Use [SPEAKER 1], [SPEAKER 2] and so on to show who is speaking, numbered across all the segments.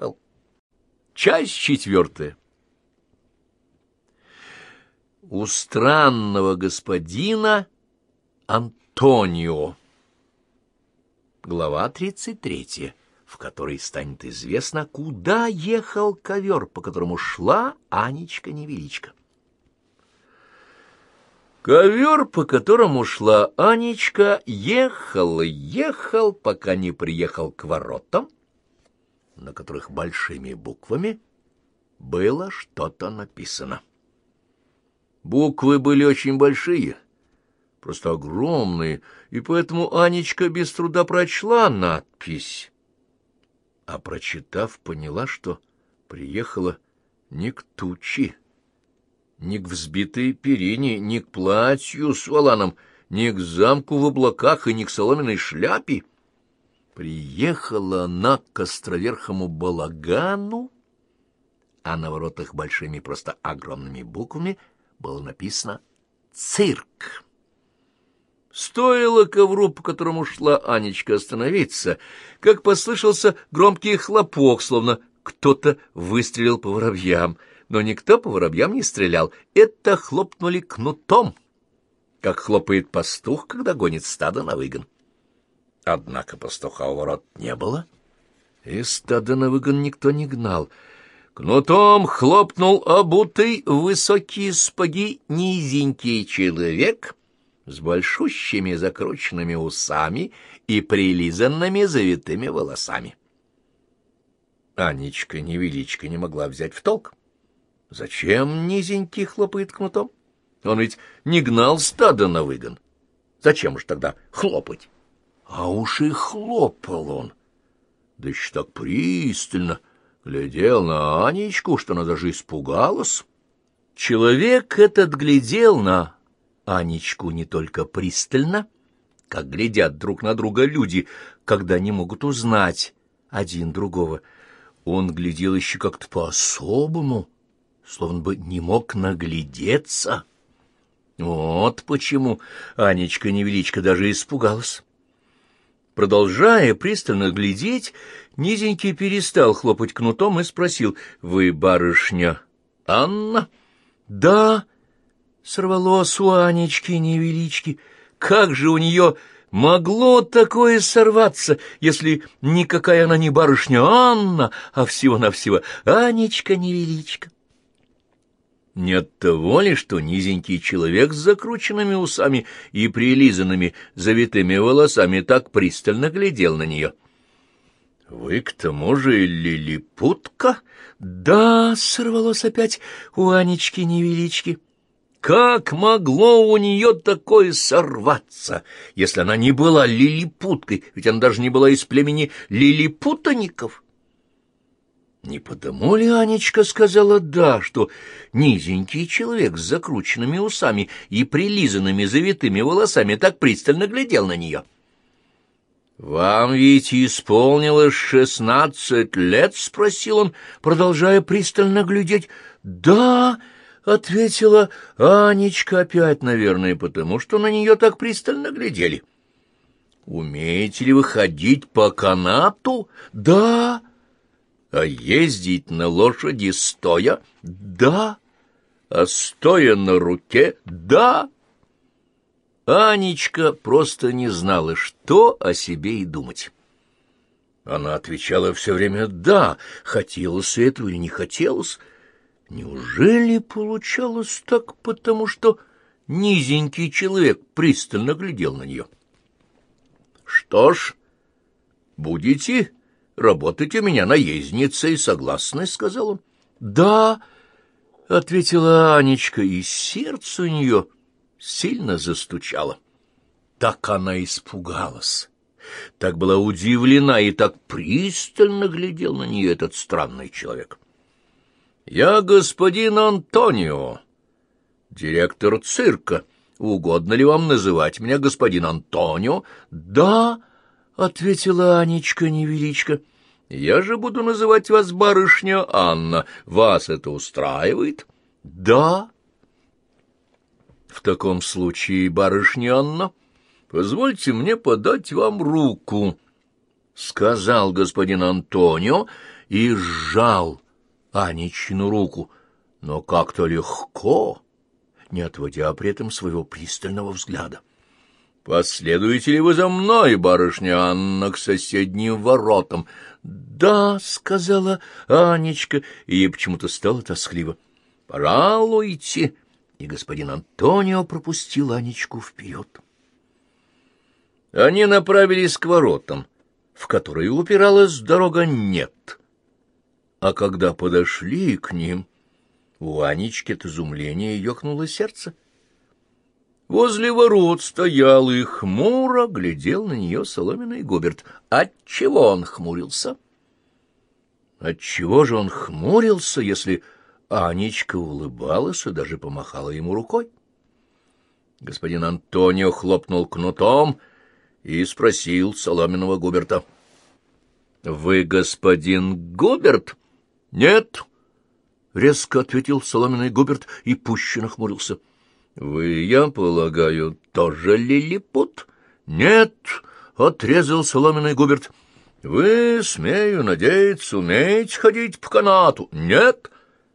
[SPEAKER 1] приехал. Часть четвертая. У странного господина Антонио. Глава тридцать третья, в которой станет известно, куда ехал ковер, по которому шла Анечка-невеличка. Ковер, по которому шла Анечка, ехал ехал, пока не приехал к воротам, на которых большими буквами было что-то написано. Буквы были очень большие, просто огромные, и поэтому Анечка без труда прочла надпись, а, прочитав, поняла, что приехала не к тучи, ни к взбитой перине, ни к платью с воланом, ни к замку в облаках и ни к соломенной шляпе. Приехала она к островерхому балагану, а на воротах большими просто огромными буквами было написано «Цирк». Стоило ковру, по которому шла Анечка, остановиться, как послышался громкий хлопок, словно кто-то выстрелил по воробьям — но никто по воробьям не стрелял. Это хлопнули кнутом, как хлопает пастух, когда гонит стадо на выгон. Однако пастуха у ворот не было, и стадо на выгон никто не гнал. Кнутом хлопнул обутый высокие спаги низенький человек с большущими закрученными усами и прилизанными завитыми волосами. Анечка-невеличка не могла взять в толк. Зачем низенький хлопает кнутом? Он ведь не гнал стадо на выгон. Зачем же тогда хлопать? А уж и хлопал он. Да еще так пристально глядел на Анечку, что она даже испугалась. Человек этот глядел на Анечку не только пристально, как глядят друг на друга люди, когда не могут узнать один другого. Он глядел еще как-то по-особому, словно бы не мог наглядеться. Вот почему Анечка-невеличка даже испугалась. Продолжая пристально глядеть, низенький перестал хлопать кнутом и спросил, «Вы барышня Анна?» «Да», — сорвалось у Анечки-невелички, «как же у нее могло такое сорваться, если никакая она не барышня Анна, а всего-навсего Анечка-невеличка?» Не от того ли, что низенький человек с закрученными усами и прилизанными завитыми волосами так пристально глядел на нее? — Вы к тому же лилипутка? — Да, — сорвалось опять у Анечки-невелички. Как могло у нее такое сорваться, если она не была лилипуткой, ведь она даже не была из племени лилипутаников? — не потому ли Анечка сказала «да», что низенький человек с закрученными усами и прилизанными завитыми волосами так пристально глядел на нее? «Вам ведь исполнилось шестнадцать лет?» — спросил он, продолжая пристально глядеть. «Да», — ответила Анечка опять, наверное, потому что на нее так пристально глядели. «Умеете ли вы ходить по канату?» «Да». А ездить на лошади стоя? Да. А стоя на руке? Да. Анечка просто не знала, что о себе и думать. Она отвечала все время «да», хотелось этого или не хотелось. Неужели получалось так, потому что низенький человек пристально глядел на нее? «Что ж, будете работать у меня наездницей, согласны? — сказал он. — Да, — ответила Анечка, и сердце у нее сильно застучало. Так она испугалась, так была удивлена и так пристально глядел на нее этот странный человек. — Я господин Антонио, директор цирка. Угодно ли вам называть меня господин Антонио? — Да, — ответила Анечка-невеличка. Я же буду называть вас барышня Анна. Вас это устраивает? Да. В таком случае, барышня Анна, позвольте мне подать вам руку, — сказал господин Антонио, и сжал Анечину руку, но как-то легко, не отводя при этом своего пристального взгляда. «Последуете ли вы за мной, барышня Анна, к соседним воротам?» «Да», — сказала Анечка, и ей почему-то стало тоскливо. «Пожалуйте», и господин Антонио пропустил Анечку вперед. Они направились к воротам, в которые упиралась дорога «нет». А когда подошли к ним, у Анечки от изумления ёкнуло сердце. Возле ворот стоял и хмуро глядел на нее соломенный Губерт. Отчего он хмурился? Отчего же он хмурился, если Анечка улыбалась и даже помахала ему рукой? Господин Антонио хлопнул кнутом и спросил соломенного Губерта. — Вы господин Губерт? — Нет, — резко ответил соломенный Губерт и пуще нахмурился. — вы, я полагаю, тоже лилипут? Нет, отрезал соломенный Губерт. Вы, смею надеяться, умеете ходить по канату? Нет.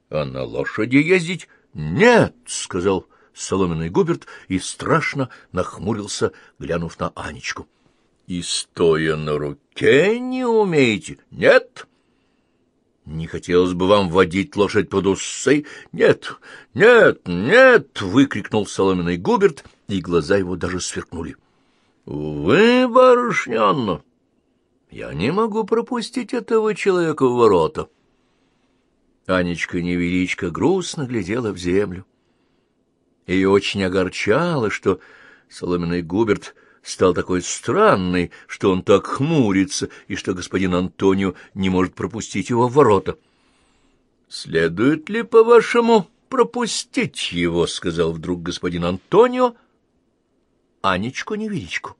[SPEAKER 1] А на лошади ездить? Нет, сказал соломенный Губерт и страшно нахмурился, глянув на Анечку. И стоя на руке не умеете? Нет. Не хотелось бы вам водить лошадь под усы? Нет, нет, нет! — выкрикнул соломенный Губерт, и глаза его даже сверкнули. — Вы, барышня Анна, я не могу пропустить этого человека в ворота. Анечка-невеличка грустно глядела в землю. Ее очень огорчало, что соломенный Губерт стал такой странный, что он так хмурится, и что господин Антонио не может пропустить его в ворота. — Следует ли, по-вашему, пропустить его? — сказал вдруг господин Антонио. Анечку-невеличку.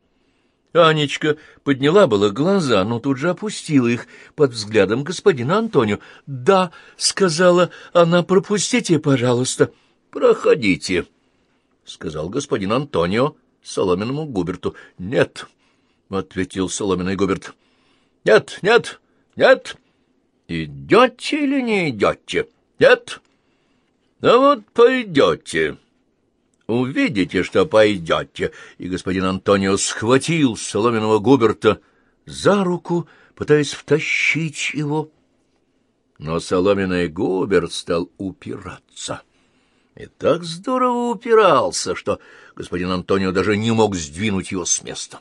[SPEAKER 1] Анечка подняла было глаза, но тут же опустила их под взглядом господина Антонио. — Да, — сказала она, — пропустите, пожалуйста. — Проходите, — сказал господин Антонио соломенному Губерту. — Нет, — ответил соломенный Губерт. — Нет, нет, нет. Идете или не идете? Нет. А вот пойдете. Увидите, что пойдете. И господин Антонио схватил соломенного Губерта за руку, пытаясь втащить его. Но соломенный Губерт стал упираться. — и так здорово упирался, что господин Антонио даже не мог сдвинуть его с места.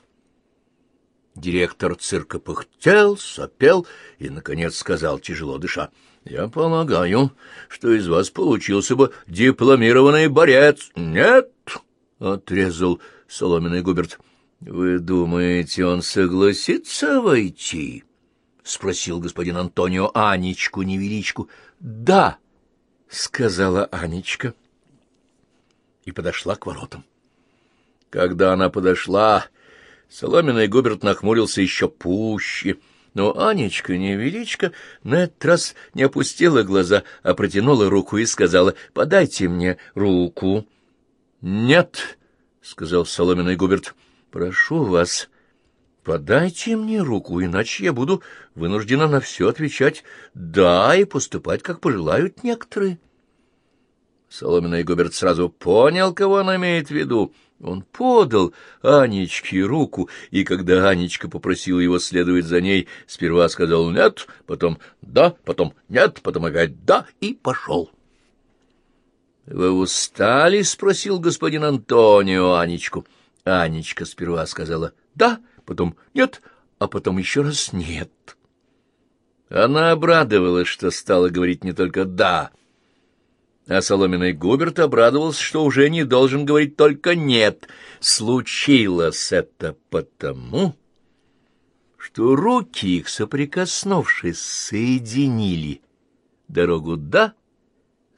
[SPEAKER 1] Директор цирка пыхтел, сопел и, наконец, сказал, тяжело дыша, «Я полагаю, что из вас получился бы дипломированный борец». «Нет!» — отрезал соломенный Губерт. «Вы думаете, он согласится войти?» — спросил господин Антонио Анечку-невеличку. «Да», — сказала Анечка и подошла к воротам. Когда она подошла, соломенный Губерт нахмурился еще пуще, но Анечка, невеличка, на этот раз не опустила глаза, а протянула руку и сказала, «Подайте мне руку». «Нет», — сказал соломенный Губерт, — «прошу вас». Подайте мне руку, иначе я буду вынуждена на все отвечать «да» и поступать, как пожелают некоторые. Соломенный Губерт сразу понял, кого он имеет в виду. Он подал Анечке руку, и когда Анечка попросила его следовать за ней, сперва сказал «нет», потом «да», потом «нет», потом опять «да» и пошел. — Вы устали? — спросил господин Антонио Анечку. Анечка сперва сказала «да», потом «нет», а потом еще раз «нет». Она обрадовалась, что стала говорить не только «да», а соломенный Губерт обрадовался, что уже не должен говорить только «нет». Случилось это потому, что руки их, соприкоснувшись, соединили дорогу «да»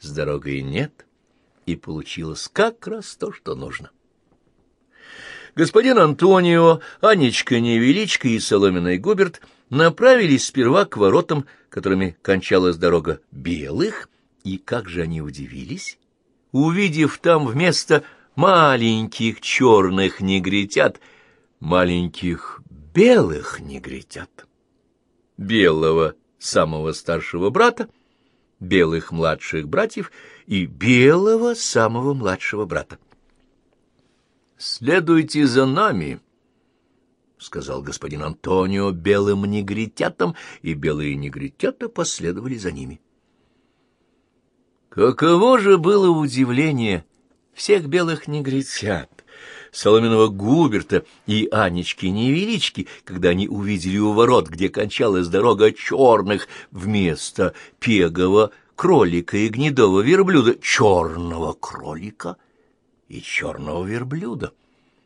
[SPEAKER 1] с дорогой «нет», и получилось как раз то, что нужно. Господин Антонио, Анечка Невеличка и Соломенный Губерт направились сперва к воротам, которыми кончалась дорога белых, и как же они удивились, увидев там вместо маленьких черных негритят маленьких белых негритят. Белого самого старшего брата, белых младших братьев и белого самого младшего брата. «Следуйте за нами», — сказал господин Антонио белым негритятам, и белые негритята последовали за ними. Каково же было удивление всех белых негритят, Соломенного Губерта и Анечки-невелички, когда они увидели у ворот, где кончалась дорога черных, вместо пегого кролика и гнедого верблюда, черного кролика и черного верблюда.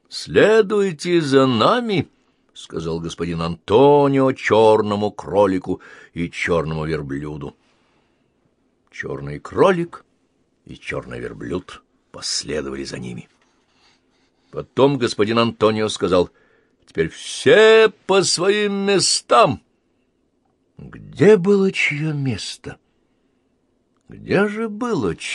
[SPEAKER 1] «Следуйте за нами!» — сказал господин Антонио черному кролику и черному верблюду. Черный кролик и черный верблюд последовали за ними. Потом господин Антонио сказал, «Теперь все по своим местам». Где было чье место? Где же было чье?